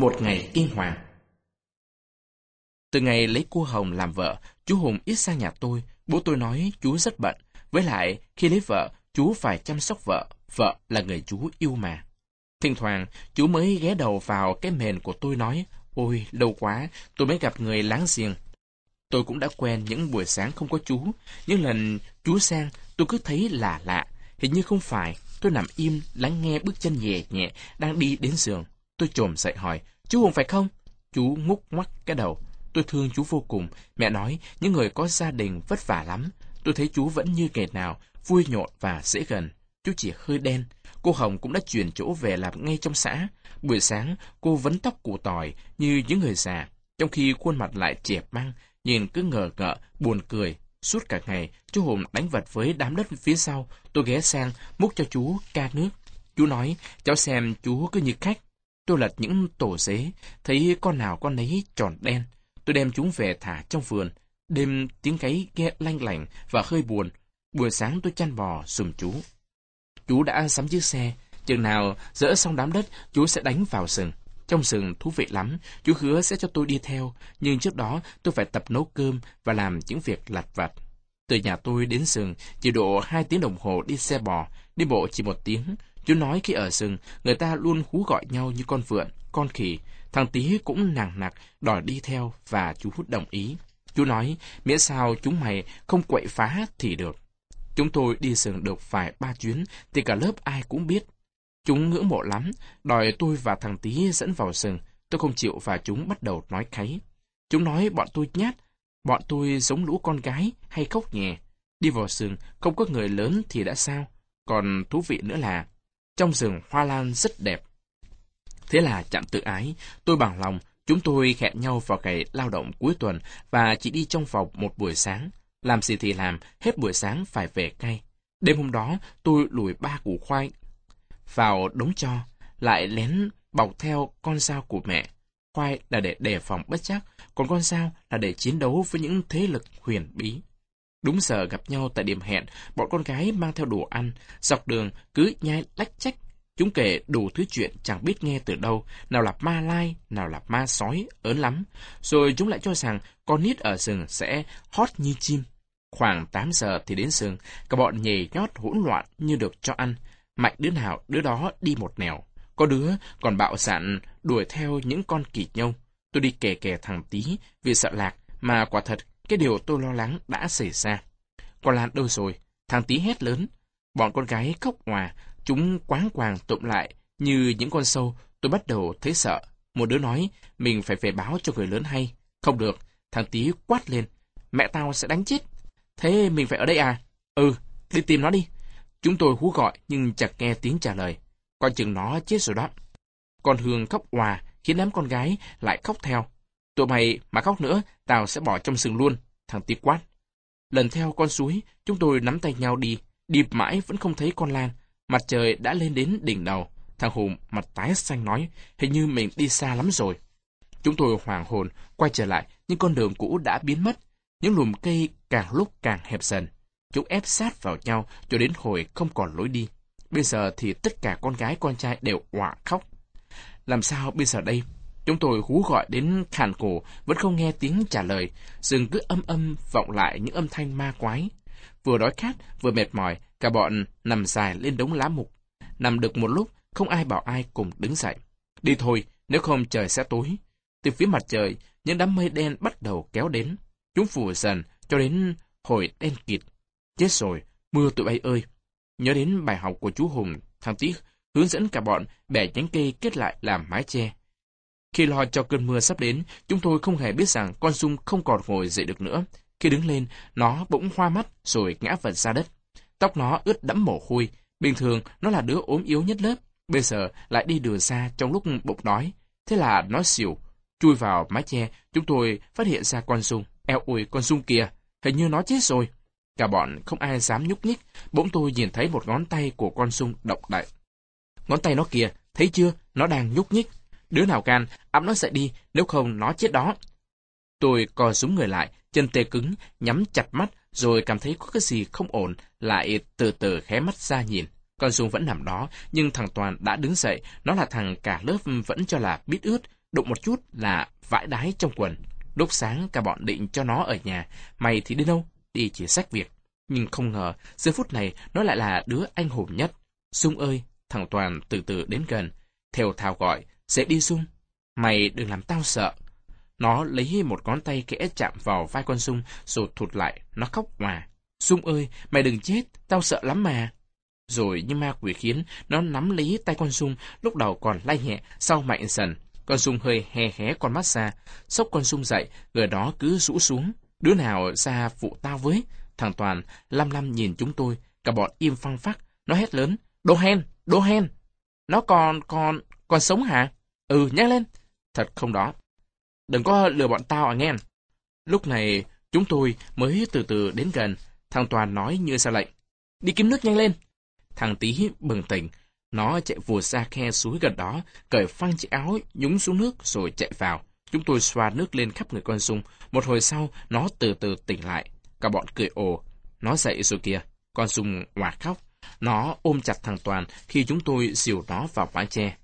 Một ngày kinh hoàng. Từ ngày lấy cô Hồng làm vợ, chú Hùng ít sang nhà tôi. Bố tôi nói chú rất bận. Với lại, khi lấy vợ, chú phải chăm sóc vợ. Vợ là người chú yêu mà. Thỉnh thoảng, chú mới ghé đầu vào cái mền của tôi nói, Ôi, lâu quá, tôi mới gặp người láng giềng. Tôi cũng đã quen những buổi sáng không có chú. Những lần chú sang, tôi cứ thấy lạ lạ. Hình như không phải. Tôi nằm im, lắng nghe bước chân nhẹ nhẹ, đang đi đến giường. Tôi trồm dậy hỏi, chú Hùng phải không? Chú ngúc ngoắc cái đầu. Tôi thương chú vô cùng. Mẹ nói, những người có gia đình vất vả lắm. Tôi thấy chú vẫn như kẻ nào, vui nhộn và dễ gần. Chú chỉ hơi đen. Cô Hồng cũng đã chuyển chỗ về làm ngay trong xã. Buổi sáng, cô vấn tóc cụ tỏi như những người già, trong khi khuôn mặt lại trẻ măng, nhìn cứ ngờ ngợ, buồn cười. Suốt cả ngày, chú Hùng đánh vật với đám đất phía sau. Tôi ghé sang, múc cho chú ca nước. Chú nói, cháu xem chú cứ như khách. Tôi lật những tổ dế, thấy con nào con ấy tròn đen. Tôi đem chúng về thả trong vườn. Đêm tiếng gáy nghe lanh lảnh và hơi buồn. Buổi sáng tôi chăn bò sùm chú. Chú đã sắm chiếc xe. Chừng nào dỡ xong đám đất, chú sẽ đánh vào rừng. Trong rừng thú vị lắm, chú hứa sẽ cho tôi đi theo, nhưng trước đó tôi phải tập nấu cơm và làm những việc lặt vặt. Từ nhà tôi đến rừng, chỉ độ hai tiếng đồng hồ đi xe bò, đi bộ chỉ một tiếng. Chú nói khi ở rừng, người ta luôn hú gọi nhau như con vượn, con khỉ. Thằng tí cũng nàng nặc, đòi đi theo và chú hút đồng ý. Chú nói, miễn sao chúng mày không quậy phá thì được. Chúng tôi đi rừng được vài ba chuyến, thì cả lớp ai cũng biết. Chúng ngưỡng mộ lắm, đòi tôi và thằng tí dẫn vào rừng. Tôi không chịu và chúng bắt đầu nói kháy. Chúng nói bọn tôi nhát, bọn tôi giống lũ con gái hay khóc nhẹ. Đi vào rừng, không có người lớn thì đã sao. Còn thú vị nữa là, trong rừng hoa lan rất đẹp. Thế là chạm tự ái, tôi bằng lòng, chúng tôi hẹn nhau vào ngày lao động cuối tuần và chỉ đi trong vòng một buổi sáng. Làm gì thì làm, hết buổi sáng phải về ngay. Đêm hôm đó, tôi lùi ba củ khoai vào đống cho, lại lén bọc theo con dao của mẹ. Khoai là để đề phòng bất chắc, còn con dao là để chiến đấu với những thế lực huyền bí. Đúng giờ gặp nhau tại điểm hẹn, bọn con gái mang theo đồ ăn, dọc đường cứ nhai lách trách, Chúng kể đủ thứ chuyện chẳng biết nghe từ đâu, nào là ma lai, nào là ma sói, ớn lắm. Rồi chúng lại cho rằng con nít ở rừng sẽ hót như chim. Khoảng 8 giờ thì đến rừng, cả bọn nhảy nhót hỗn loạn như được cho ăn. Mạnh đứa nào đứa đó đi một nẻo. Có đứa còn bạo dạn đuổi theo những con kỳ nhông. Tôi đi kè kè thằng tí vì sợ lạc mà quả thật cái điều tôi lo lắng đã xảy ra. Con Lan đâu rồi? Thằng tí hét lớn. Bọn con gái khóc hòa, chúng quáng quàng tụm lại như những con sâu. Tôi bắt đầu thấy sợ. Một đứa nói mình phải về báo cho người lớn hay. Không được, thằng tí quát lên. Mẹ tao sẽ đánh chết. Thế mình phải ở đây à? Ừ, đi tìm nó đi. Chúng tôi hú gọi nhưng chẳng nghe tiếng trả lời. Coi chừng nó chết rồi đó. Con Hương khóc hòa khiến đám con gái lại khóc theo. Tụi mày mà khóc nữa, tao sẽ bỏ trong sừng luôn, thằng tí quát. Lần theo con suối, chúng tôi nắm tay nhau đi, điệp mãi vẫn không thấy con Lan. Mặt trời đã lên đến đỉnh đầu. Thằng Hùng mặt tái xanh nói, hình như mình đi xa lắm rồi. Chúng tôi hoàng hồn, quay trở lại, nhưng con đường cũ đã biến mất. Những lùm cây càng lúc càng hẹp dần. Chúng ép sát vào nhau cho đến hồi không còn lối đi. Bây giờ thì tất cả con gái con trai đều òa khóc. Làm sao bây giờ đây? Chúng tôi hú gọi đến khàn cổ, vẫn không nghe tiếng trả lời. Rừng cứ âm âm vọng lại những âm thanh ma quái. Vừa đói khát, vừa mệt mỏi, cả bọn nằm dài lên đống lá mục. Nằm được một lúc, không ai bảo ai cùng đứng dậy. Đi thôi, nếu không trời sẽ tối. Từ phía mặt trời, những đám mây đen bắt đầu kéo đến. Chúng phủ dần cho đến hồi đen kịt. Chết rồi, mưa tụi bay ơi! Nhớ đến bài học của chú Hùng, thằng Tiếc hướng dẫn cả bọn bẻ nhánh cây kết lại làm mái che. Khi lo cho cơn mưa sắp đến, chúng tôi không hề biết rằng con sung không còn ngồi dậy được nữa. Khi đứng lên, nó bỗng hoa mắt rồi ngã vật ra đất. Tóc nó ướt đẫm mồ hôi. Bình thường, nó là đứa ốm yếu nhất lớp. Bây giờ lại đi đường xa trong lúc bụng đói. Thế là nó xỉu. Chui vào mái che, chúng tôi phát hiện ra con sung. Eo ôi, con sung kìa, hình như nó chết rồi. Cả bọn không ai dám nhúc nhích, bỗng tôi nhìn thấy một ngón tay của con sung động đậy. Ngón tay nó kìa, thấy chưa, nó đang nhúc nhích. Đứa nào can, ấm nó sẽ đi, nếu không nó chết đó. Tôi co súng người lại, chân tê cứng, nhắm chặt mắt, rồi cảm thấy có cái gì không ổn, lại từ từ khé mắt ra nhìn. Con Dung vẫn nằm đó, nhưng thằng Toàn đã đứng dậy, nó là thằng cả lớp vẫn cho là biết ướt, đụng một chút là vãi đái trong quần. Lúc sáng cả bọn định cho nó ở nhà, mày thì đi đâu? Đi chỉ sách việc. Nhưng không ngờ, giờ phút này nó lại là đứa anh hùng nhất. Dung ơi, thằng Toàn từ từ đến gần, theo thào gọi, sẽ đi Dung. Mày đừng làm tao sợ. Nó lấy một ngón tay kẽ chạm vào vai con Dung rồi thụt lại, nó khóc hòa. Dung ơi, mày đừng chết, tao sợ lắm mà. Rồi như ma quỷ khiến, nó nắm lấy tay con Dung, lúc đầu còn lay nhẹ, sau mạnh dần. Con Dung hơi hé hé con mắt ra, sốc con Dung dậy, người đó cứ rũ xuống. Đứa nào ra phụ tao với? Thằng Toàn lăm lăm nhìn chúng tôi, cả bọn im phăng phắc, nó hét lớn, đô hen, đô hen. Nó còn, còn, còn sống hả? Ừ, nhắc lên. Thật không đó. Đừng có lừa bọn tao à nghe. Lúc này, chúng tôi mới từ từ đến gần. Thằng Toàn nói như ra lệnh. Đi kiếm nước nhanh lên. Thằng Tý bừng tỉnh. Nó chạy vùa ra khe suối gần đó, cởi phăng chiếc áo, nhúng xuống nước rồi chạy vào. Chúng tôi xoa nước lên khắp người con sung. Một hồi sau, nó từ từ tỉnh lại. Cả bọn cười ồ. Nó dậy rồi kìa. Con sung hòa khóc. Nó ôm chặt thằng Toàn khi chúng tôi dìu nó vào mái tre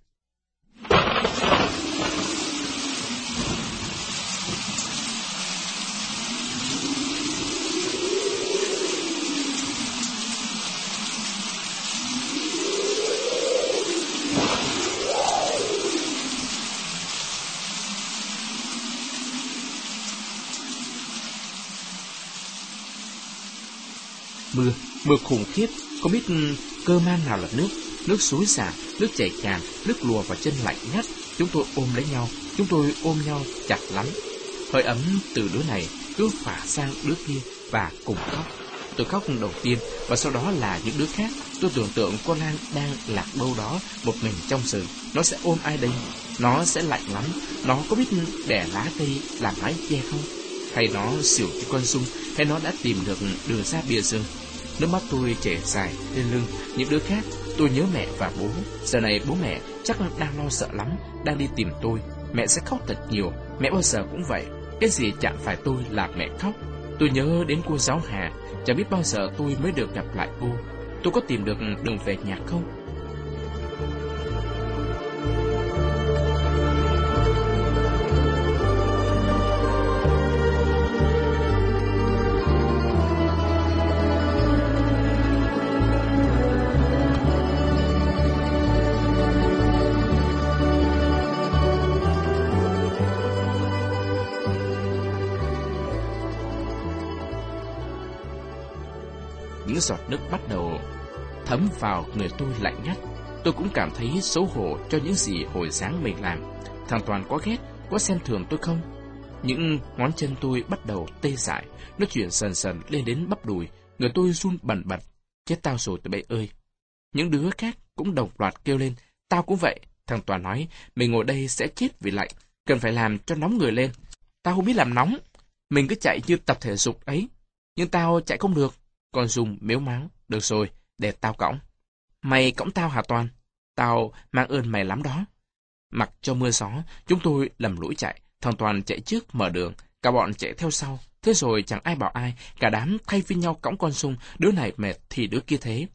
Mưa, khủng khiếp, không biết ừ, cơ man nào là nước. Nước suối xả, nước chảy tràn, nước lùa vào chân lạnh ngắt. Chúng tôi ôm lấy nhau, chúng tôi ôm nhau chặt lắm. Hơi ấm từ đứa này cứ phả sang đứa kia và cùng khóc. Tôi khóc đầu tiên và sau đó là những đứa khác. Tôi tưởng tượng con Lan đang lạc đâu đó một mình trong rừng. Nó sẽ ôm ai đây? Nó sẽ lạnh lắm. Nó có biết đẻ lá cây làm mái che không? Hay nó xỉu cho con sung? Hay nó đã tìm được đường ra bìa rừng? Nước mắt tôi chảy dài lên lưng những đứa khác. Tôi nhớ mẹ và bố. Giờ này bố mẹ chắc đang lo sợ lắm, đang đi tìm tôi. Mẹ sẽ khóc thật nhiều, mẹ bao giờ cũng vậy. Cái gì chạm phải tôi là mẹ khóc. Tôi nhớ đến cô giáo Hà, chẳng biết bao giờ tôi mới được gặp lại cô. Tôi có tìm được đường về nhà không? Giọt nước bắt đầu thấm vào người tôi lạnh ngắt. Tôi cũng cảm thấy xấu hổ cho những gì hồi sáng mình làm. Thằng Toàn có ghét, có xem thường tôi không? Những ngón chân tôi bắt đầu tê dại, nó chuyển sần sần lên đến bắp đùi, người tôi run bần bật. Chết tao rồi tụi bay ơi! Những đứa khác cũng đồng loạt kêu lên, tao cũng vậy. Thằng Toàn nói, mình ngồi đây sẽ chết vì lạnh, cần phải làm cho nóng người lên. Tao không biết làm nóng, mình cứ chạy như tập thể dục ấy, nhưng tao chạy không được. Con Dung mếu máng, Được rồi, để tao cõng. Mày cõng tao hả Toàn? Tao mang ơn mày lắm đó. Mặc cho mưa gió, chúng tôi lầm lũi chạy. Thằng Toàn chạy trước mở đường, cả bọn chạy theo sau. Thế rồi chẳng ai bảo ai, cả đám thay phiên nhau cõng con sung, đứa này mệt thì đứa kia thế.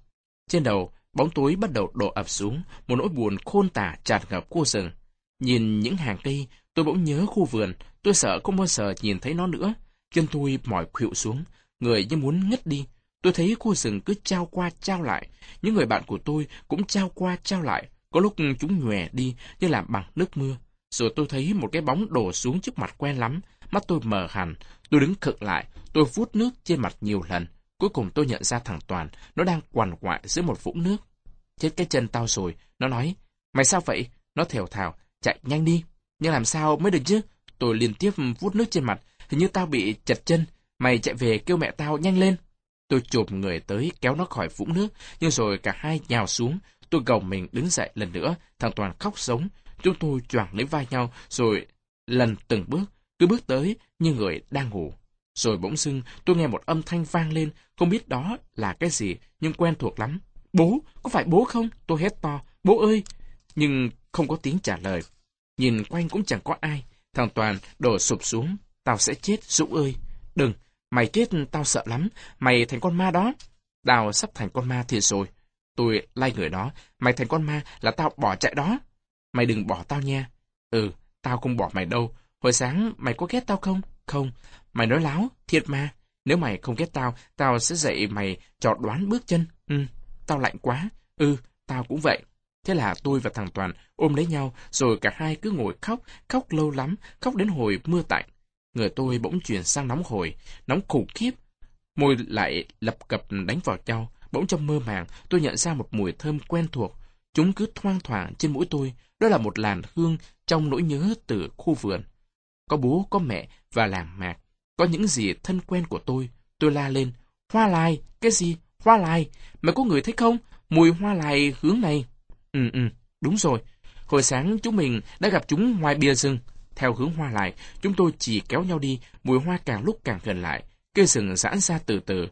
Trên đầu, bóng tối bắt đầu đổ ập xuống, một nỗi buồn khôn tả tràn ngập khu rừng. Nhìn những hàng cây, tôi bỗng nhớ khu vườn, tôi sợ không bao giờ nhìn thấy nó nữa. Chân tôi mỏi khuỵu xuống, người như muốn ngất đi. Tôi thấy khu rừng cứ trao qua trao lại, những người bạn của tôi cũng trao qua trao lại, có lúc chúng nhòe đi như là bằng nước mưa. Rồi tôi thấy một cái bóng đổ xuống trước mặt quen lắm, mắt tôi mờ hẳn, tôi đứng khựng lại, tôi vuốt nước trên mặt nhiều lần. Cuối cùng tôi nhận ra thằng Toàn, nó đang quằn quại dưới một vũng nước. Chết cái chân tao rồi, nó nói, mày sao vậy? Nó thều thào, chạy nhanh đi. Nhưng làm sao mới được chứ? Tôi liên tiếp vuốt nước trên mặt, hình như tao bị chật chân. Mày chạy về kêu mẹ tao nhanh lên. Tôi chụp người tới kéo nó khỏi vũng nước, nhưng rồi cả hai nhào xuống. Tôi gồng mình đứng dậy lần nữa, thằng Toàn khóc sống. Chúng tôi choàng lấy vai nhau, rồi lần từng bước, cứ bước tới như người đang ngủ. Rồi bỗng dưng tôi nghe một âm thanh vang lên, không biết đó là cái gì, nhưng quen thuộc lắm. Bố, có phải bố không? Tôi hét to, bố ơi! Nhưng không có tiếng trả lời. Nhìn quanh cũng chẳng có ai. Thằng Toàn đổ sụp xuống. Tao sẽ chết, Dũng ơi! Đừng, Mày chết tao sợ lắm, mày thành con ma đó. Tao sắp thành con ma thiệt rồi. Tôi lay người đó, mày thành con ma là tao bỏ chạy đó. Mày đừng bỏ tao nha. Ừ, tao không bỏ mày đâu. Hồi sáng mày có ghét tao không? Không. Mày nói láo, thiệt mà. Nếu mày không ghét tao, tao sẽ dạy mày trò đoán bước chân. Ừ, tao lạnh quá. Ừ, tao cũng vậy. Thế là tôi và thằng Toàn ôm lấy nhau, rồi cả hai cứ ngồi khóc, khóc lâu lắm, khóc đến hồi mưa tạnh. Người tôi bỗng chuyển sang nóng hồi, nóng khủng khiếp. Môi lại lập cập đánh vào nhau, bỗng trong mơ màng tôi nhận ra một mùi thơm quen thuộc. Chúng cứ thoang thoảng trên mũi tôi, đó là một làn hương trong nỗi nhớ từ khu vườn. Có bố, có mẹ và làng mạc, có những gì thân quen của tôi. Tôi la lên, hoa lai, cái gì? Hoa lai, mày có người thấy không? Mùi hoa lai hướng này. Ừ, ừ, đúng rồi. Hồi sáng chúng mình đã gặp chúng ngoài bia rừng. Theo hướng hoa lại, chúng tôi chỉ kéo nhau đi, mùi hoa càng lúc càng gần lại. Cây rừng giãn ra từ từ,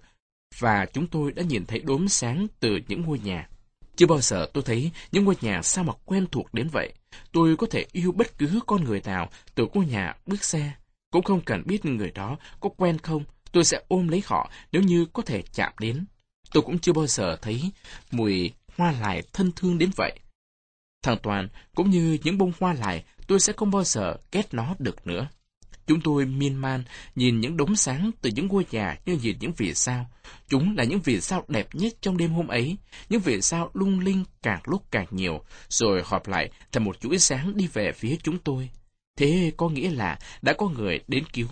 và chúng tôi đã nhìn thấy đốm sáng từ những ngôi nhà. Chưa bao giờ tôi thấy những ngôi nhà sao mà quen thuộc đến vậy. Tôi có thể yêu bất cứ con người nào từ ngôi nhà bước xe. Cũng không cần biết người đó có quen không, tôi sẽ ôm lấy họ nếu như có thể chạm đến. Tôi cũng chưa bao giờ thấy mùi hoa lại thân thương đến vậy. Thằng Toàn, cũng như những bông hoa lại, tôi sẽ không bao giờ ghét nó được nữa. Chúng tôi miên man nhìn những đống sáng từ những ngôi nhà như nhìn những vì sao. Chúng là những vì sao đẹp nhất trong đêm hôm ấy, những vì sao lung linh càng lúc càng nhiều, rồi họp lại thành một chuỗi sáng đi về phía chúng tôi. Thế có nghĩa là đã có người đến cứu.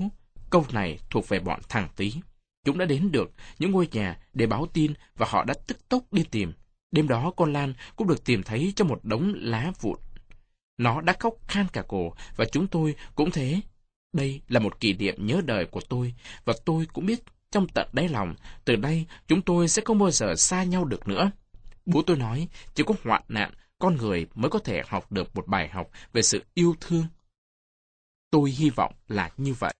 Câu này thuộc về bọn thằng tí. Chúng đã đến được những ngôi nhà để báo tin và họ đã tức tốc đi tìm. Đêm đó con Lan cũng được tìm thấy trong một đống lá vụn. Nó đã khóc khan cả cổ và chúng tôi cũng thế. Đây là một kỷ niệm nhớ đời của tôi và tôi cũng biết trong tận đáy lòng, từ đây chúng tôi sẽ không bao giờ xa nhau được nữa. Bố tôi nói, chỉ có hoạn nạn, con người mới có thể học được một bài học về sự yêu thương. Tôi hy vọng là như vậy.